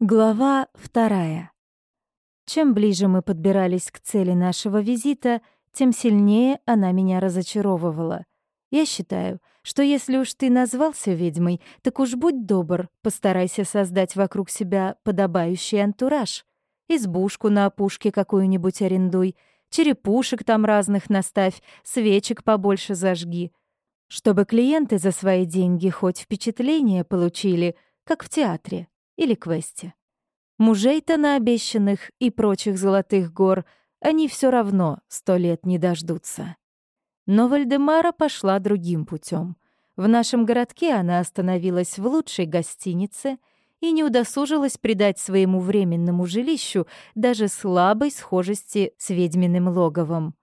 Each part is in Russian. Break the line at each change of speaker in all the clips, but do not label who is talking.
Глава вторая. Чем ближе мы подбирались к цели нашего визита, тем сильнее она меня разочаровывала. Я считаю, что если уж ты назвался ведьмой, так уж будь добр, постарайся создать вокруг себя подобающий антураж. Избушку на опушке какую-нибудь арендуй, черепушек там разных наставь, свечек побольше зажги. Чтобы клиенты за свои деньги хоть впечатление получили, как в театре или квесте. Мужей-то на обещанных и прочих золотых гор они все равно сто лет не дождутся. Но Вальдемара пошла другим путем. В нашем городке она остановилась в лучшей гостинице и не удосужилась придать своему временному жилищу даже слабой схожести с ведьминым логовом.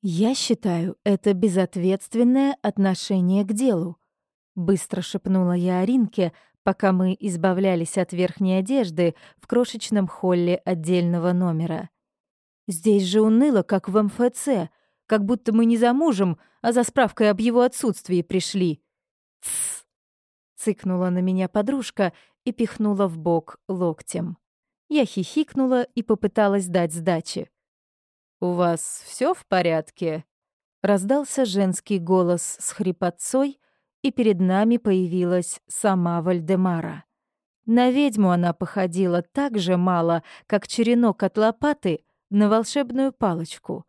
«Я считаю, это безответственное отношение к делу», — быстро шепнула я Аринке, пока мы избавлялись от верхней одежды в крошечном холле отдельного номера. Здесь же уныло, как в МФЦ, как будто мы не за мужем, а за справкой об его отсутствии пришли. «Тссс!» — цыкнула на меня подружка и пихнула в бок локтем. Я хихикнула и попыталась дать сдачи. «У вас все в порядке?» Раздался женский голос с хрипотцой, и перед нами появилась сама Вальдемара. На ведьму она походила так же мало, как черенок от лопаты на волшебную палочку.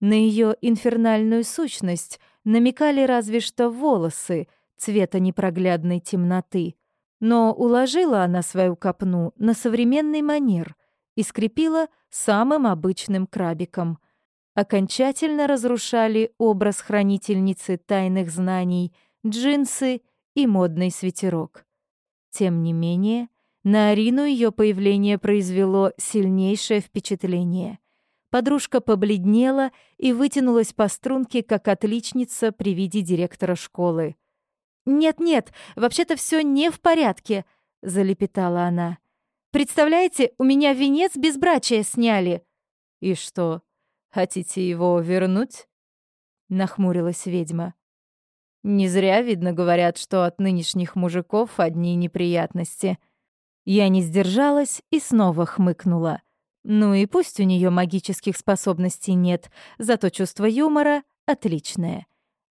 На ее инфернальную сущность намекали разве что волосы цвета непроглядной темноты. Но уложила она свою копну на современный манер и скрепила самым обычным крабиком. Окончательно разрушали образ хранительницы тайных знаний — джинсы и модный свитерок. Тем не менее, на Арину ее появление произвело сильнейшее впечатление. Подружка побледнела и вытянулась по струнке, как отличница при виде директора школы. «Нет-нет, вообще-то все не в порядке», — залепетала она. «Представляете, у меня венец безбрачия сняли». «И что, хотите его вернуть?» — нахмурилась ведьма. Не зря, видно, говорят, что от нынешних мужиков одни неприятности. Я не сдержалась и снова хмыкнула. Ну и пусть у нее магических способностей нет, зато чувство юмора отличное.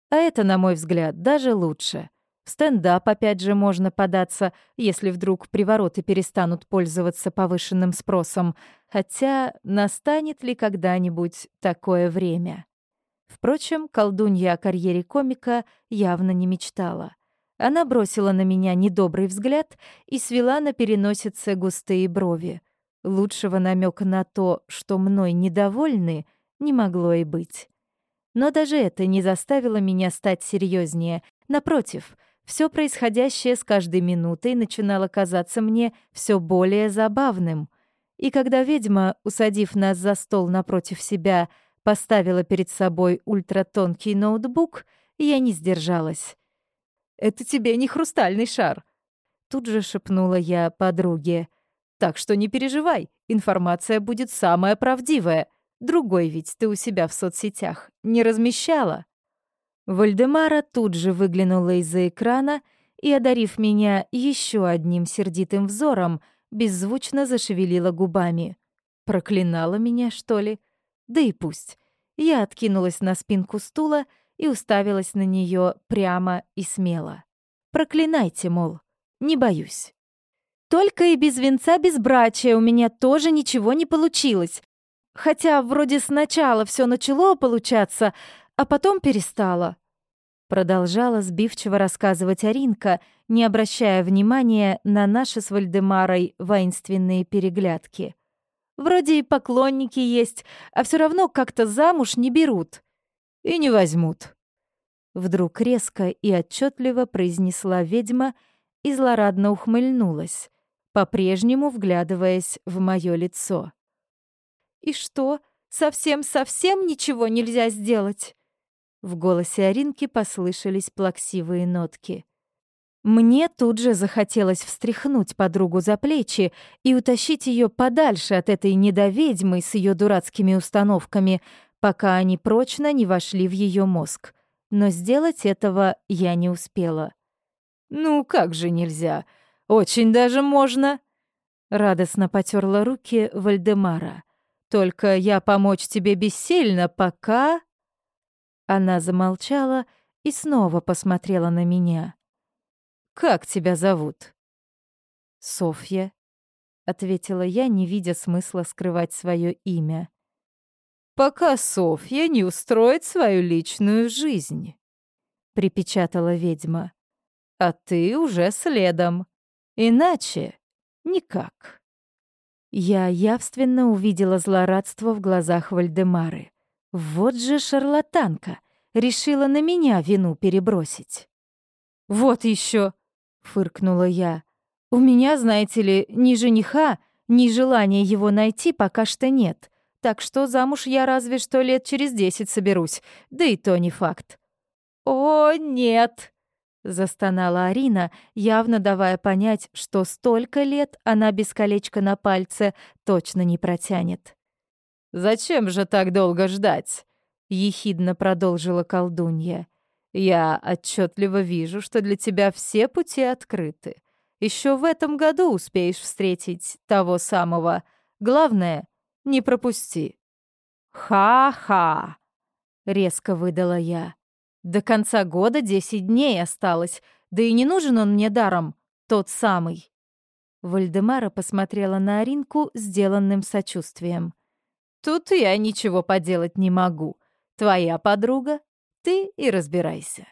А это, на мой взгляд, даже лучше. В стендап опять же можно податься, если вдруг привороты перестанут пользоваться повышенным спросом, хотя настанет ли когда-нибудь такое время? Впрочем, колдунья о карьере комика явно не мечтала. Она бросила на меня недобрый взгляд и свела на переносице густые брови. Лучшего намека на то, что мной недовольны, не могло и быть. Но даже это не заставило меня стать серьезнее. Напротив, все происходящее с каждой минутой начинало казаться мне все более забавным. И когда ведьма, усадив нас за стол напротив себя, поставила перед собой ультратонкий ноутбук, я не сдержалась. «Это тебе не хрустальный шар!» Тут же шепнула я подруге. «Так что не переживай, информация будет самая правдивая. Другой ведь ты у себя в соцсетях не размещала». Вальдемара тут же выглянула из-за экрана и, одарив меня еще одним сердитым взором, беззвучно зашевелила губами. Проклинала меня, что ли? Да и пусть. Я откинулась на спинку стула и уставилась на нее прямо и смело. Проклинайте, мол, не боюсь. Только и без венца безбрачия у меня тоже ничего не получилось. Хотя вроде сначала все начало получаться, а потом перестало. Продолжала сбивчиво рассказывать Аринка, не обращая внимания на наши с Вальдемарой воинственные переглядки. Вроде и поклонники есть, а все равно как-то замуж не берут. И не возьмут. Вдруг резко и отчетливо произнесла ведьма и злорадно ухмыльнулась, по-прежнему вглядываясь в мое лицо. «И что, совсем-совсем ничего нельзя сделать?» В голосе Аринки послышались плаксивые нотки. Мне тут же захотелось встряхнуть подругу за плечи и утащить ее подальше от этой недоведьмы с ее дурацкими установками, пока они прочно не вошли в ее мозг. Но сделать этого я не успела. «Ну как же нельзя? Очень даже можно!» Радостно потерла руки Вальдемара. «Только я помочь тебе бессильно, пока...» Она замолчала и снова посмотрела на меня. «Как тебя зовут?» «Софья», — ответила я, не видя смысла скрывать свое имя. «Пока Софья не устроит свою личную жизнь», — припечатала ведьма. «А ты уже следом. Иначе никак». Я явственно увидела злорадство в глазах Вальдемары. Вот же шарлатанка, решила на меня вину перебросить. «Вот еще, фыркнула я. «У меня, знаете ли, ни жениха, ни желания его найти пока что нет, так что замуж я разве что лет через десять соберусь, да и то не факт». «О, нет!» — застонала Арина, явно давая понять, что столько лет она без колечка на пальце точно не протянет. «Зачем же так долго ждать?» — ехидно продолжила колдунья. «Я отчетливо вижу, что для тебя все пути открыты. Еще в этом году успеешь встретить того самого. Главное, не пропусти». «Ха-ха!» — резко выдала я. «До конца года десять дней осталось, да и не нужен он мне даром, тот самый». Вальдемара посмотрела на Аринку сделанным сочувствием. Тут я ничего поделать не могу. Твоя подруга, ты и разбирайся.